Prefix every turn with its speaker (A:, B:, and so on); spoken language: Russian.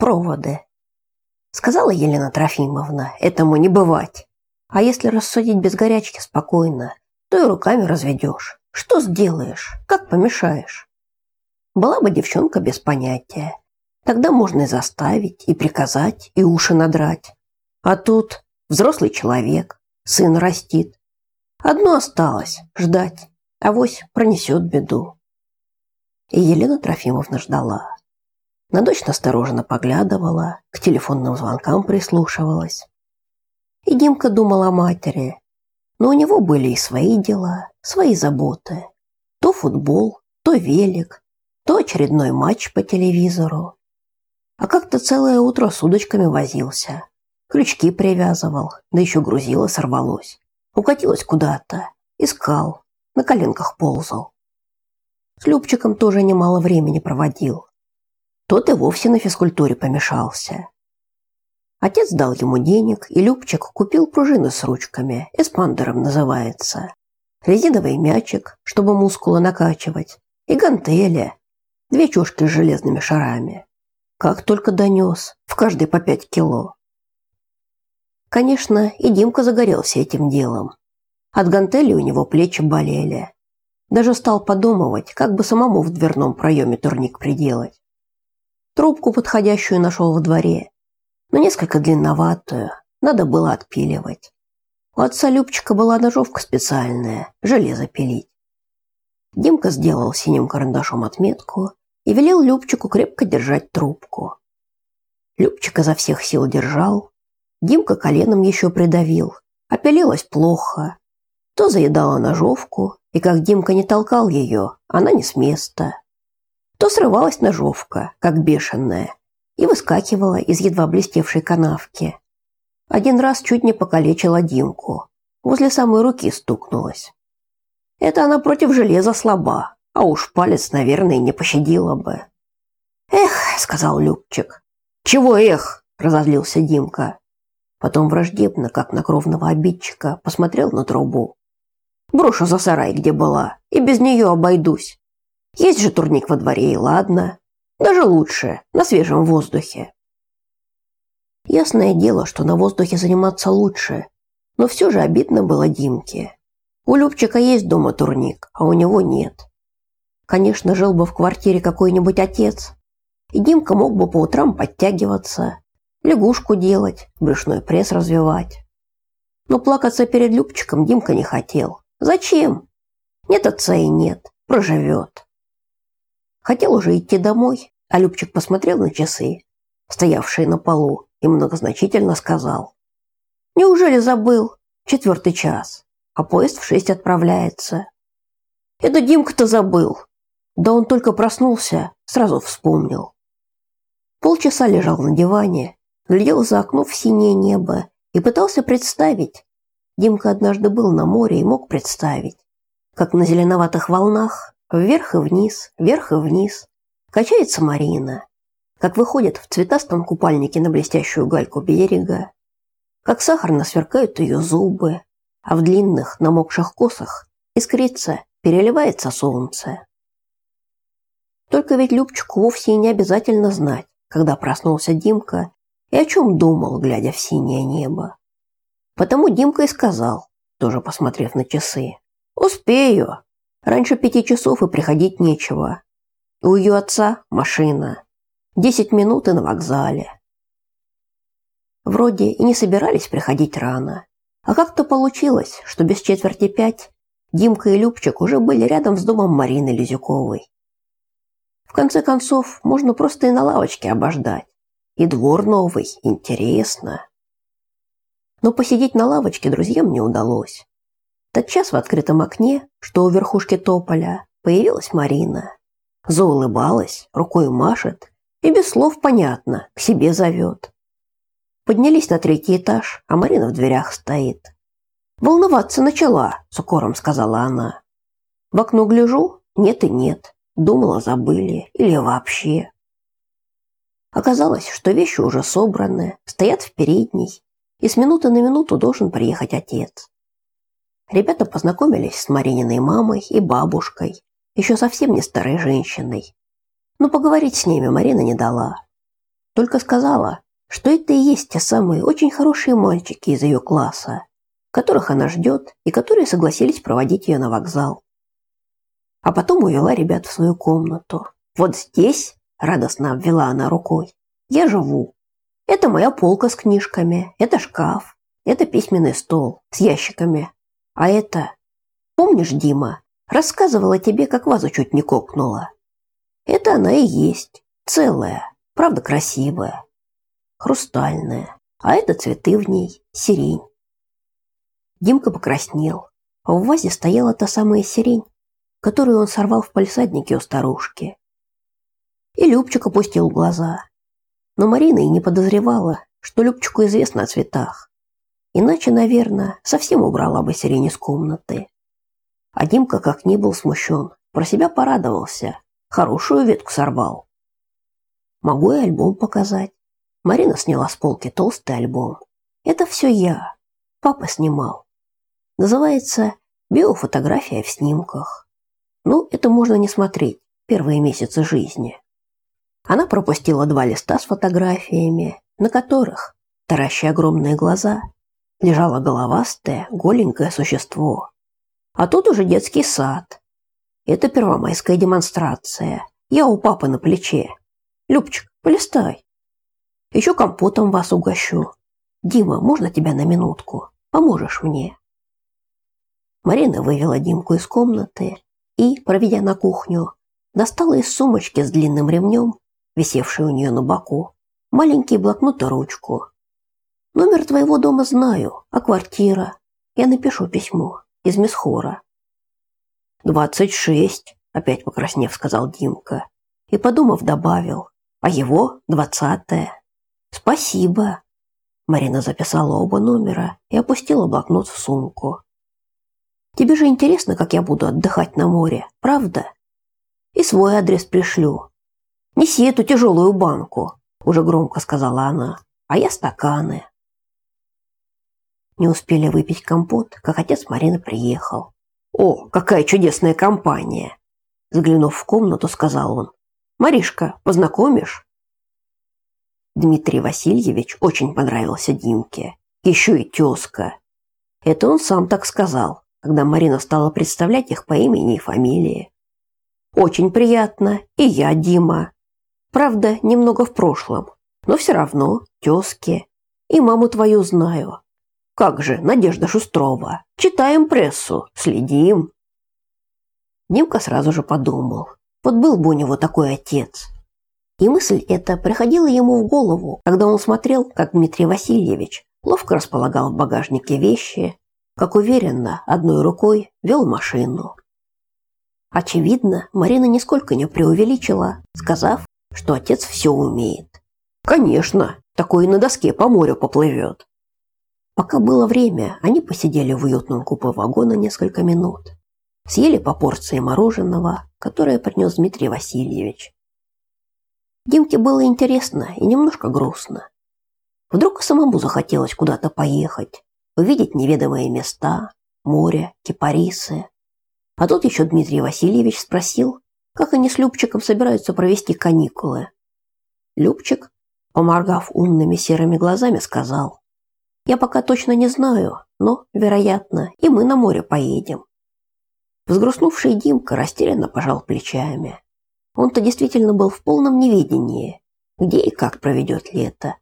A: проводы. Сказала Елена Трофимовна, этому не бывать. А если рассудить без горячки спокойно, то и руками разведешь. Что сделаешь? Как помешаешь? Была бы девчонка без понятия. Тогда можно и заставить, и приказать, и уши надрать. А тут взрослый человек, сын растит. Одно осталось – ждать. Авось пронесет беду. И Елена Трофимовна ждала. На дочь настороженно поглядывала, к телефонным звонкам прислушивалась. И Димка думал о матери, но у него были и свои дела, свои заботы. То футбол, то велик, то очередной матч по телевизору. А как-то целое утро с удочками возился. Крючки привязывал, да еще грузило сорвалось. Укатилось куда-то. Искал, на коленках ползал. С Любчиком тоже немало времени проводил. Тот и вовсе на физкультуре помешался. Отец дал ему денег, и Любчик купил пружины с ручками, эспандером называется. Резиновый мячик, чтобы мускулы накачивать, и гантели, две чушки с железными шарами. Как только донес, в каждой по пять кило. Конечно, и Димка загорелся этим делом. От гантели у него плечи болели. Даже стал подумывать, как бы самому в дверном проеме турник приделать. Трубку подходящую нашел во дворе но несколько длинноватую, надо было отпиливать. У отца Любчика была ножовка специальная, железо пилить. Димка сделал синим карандашом отметку и велел Любчику крепко держать трубку. Любчик изо всех сил держал, Димка коленом еще придавил, а пилилась плохо. То заедала ножовку, и как Димка не толкал ее, она не с места. То срывалась ножовка, как бешеная, и выскакивала из едва блестевшей канавки. Один раз чуть не покалечила Димку. Возле самой руки стукнулась. Это она против железа слаба, а уж палец, наверное, не пощадила бы. «Эх», — сказал Любчик. «Чего эх?» — разозлился Димка. Потом враждебно, как на кровного обидчика, посмотрел на трубу. «Брошу за сарай, где была, и без нее обойдусь. Есть же турник во дворе, и ладно. Даже лучше, на свежем воздухе. Ясное дело, что на воздухе заниматься лучше, но все же обидно было Димке. У Любчика есть дома турник, а у него нет. Конечно, жил бы в квартире какой-нибудь отец, и Димка мог бы по утрам подтягиваться, лягушку делать, брюшной пресс развивать. Но плакаться перед Любчиком Димка не хотел. Зачем? Нет отца и нет, проживет. Хотел уже идти домой, а Любчик посмотрел на часы, стоявшие на полу, и многозначительно сказал. «Неужели забыл? Четвертый час, а поезд в шесть отправляется». «Это Димка-то забыл». Да он только проснулся, сразу вспомнил. Полчаса лежал на диване, глядел за окно в синее небо и пытался представить. Димка однажды был на море и мог представить, как на зеленоватых волнах Вверх и вниз, вверх и вниз. Качается Марина, как выходит в цветастом купальнике на блестящую гальку берега, как сахарно сверкают ее зубы, а в длинных намокших косах искрится, переливается солнце. Только ведь Любчику вовсе не обязательно знать, когда проснулся Димка и о чем думал, глядя в синее небо. Потому Димка и сказал, тоже посмотрев на часы, «Успею, Раньше пяти часов и приходить нечего. У ее отца машина. Десять минут и на вокзале. Вроде и не собирались приходить рано. А как-то получилось, что без четверти пять Димка и Любчик уже были рядом с домом Марины Лизюковой. В конце концов, можно просто и на лавочке обождать. И двор новый, интересно. Но посидеть на лавочке друзьям не удалось. Тотчас в открытом окне, что у верхушки тополя, появилась Марина. Заулыбалась, рукой машет и без слов понятно, к себе зовет. Поднялись на третий этаж, а Марина в дверях стоит. «Волноваться начала», — с укором сказала она. «В окно гляжу, нет и нет. Думала, забыли. Или вообще». Оказалось, что вещи уже собраны, стоят в передней, и с минуты на минуту должен приехать отец. Ребята познакомились с Марининой мамой и бабушкой, еще совсем не старой женщиной. Но поговорить с ними Марина не дала. Только сказала, что это и есть те самые очень хорошие мальчики из ее класса, которых она ждет и которые согласились проводить ее на вокзал. А потом увела ребят в свою комнату. Вот здесь, радостно обвела она рукой, я живу. Это моя полка с книжками, это шкаф, это письменный стол с ящиками. А это... Помнишь, Дима, рассказывала тебе, как вазу чуть не кокнула? Это она и есть, целая, правда красивая, хрустальная. А это цветы в ней, сирень. Димка покраснел. А в вазе стояла та самая сирень, которую он сорвал в пальсаднике у старушки. И Любчик опустил глаза. Но Марина и не подозревала, что Любчику известно о цветах. Иначе, наверное, совсем убрала бы сирень из комнаты. А Димка, как ни был смущен, про себя порадовался. Хорошую ветку сорвал. Могу и альбом показать. Марина сняла с полки толстый альбом. Это все я. Папа снимал. Называется «Биофотография в снимках». Ну, это можно не смотреть первые месяцы жизни. Она пропустила два листа с фотографиями, на которых, тараща огромные глаза, лежало головастое, голенькое существо. А тут уже детский сад. Это первомайская демонстрация. Я у папы на плече. Любчик, полистай. Еще компотом вас угощу. Дима, можно тебя на минутку? Поможешь мне?» Марина вывела Димку из комнаты и, проведя на кухню, достала из сумочки с длинным ремнем, висевшей у нее на боку, маленький блокнот и ручку. «Номер твоего дома знаю, а квартира? Я напишу письмо из Месхора». «Двадцать шесть», — опять покраснев, сказал Димка. И, подумав, добавил, «А его двадцатое». «Спасибо». Марина записала оба номера и опустила блокнот в сумку. Тебе же интересно, как я буду отдыхать на море, правда? И свой адрес пришлю. Неси эту тяжелую банку, уже громко сказала она. А я стаканы. Не успели выпить компот, как отец Марины приехал. О, какая чудесная компания, заглянув в комнату, сказал он. Маришка, познакомишь? Дмитрий Васильевич очень понравился Димке. Еще и тезка. Это он сам так сказал, когда Марина стала представлять их по имени и фамилии. Очень приятно, и я, Дима. Правда, немного в прошлом, но все равно тезки. И маму твою знаю. Как же, Надежда Шустрова. Читаем прессу, следим. Димка сразу же подумал, вот был бы у него такой отец. И мысль эта приходила ему в голову, когда он смотрел, как Дмитрий Васильевич ловко располагал в багажнике вещи, как уверенно одной рукой вел машину. Очевидно, Марина нисколько не преувеличила, сказав, что отец все умеет. Конечно, такой на доске по морю поплывет. Пока было время, они посидели в уютном купе вагона несколько минут. Съели по порции мороженого, которое принес Дмитрий Васильевич. Димке было интересно и немножко грустно. Вдруг самому захотелось куда-то поехать, увидеть неведомые места, море, кипарисы. А тут еще Дмитрий Васильевич спросил, как они с Любчиком собираются провести каникулы. Любчик, поморгав умными серыми глазами, сказал, «Я пока точно не знаю, но, вероятно, и мы на море поедем». Взгрустнувший Димка растерянно пожал плечами. Он-то действительно был в полном неведении, где и как проведет лето,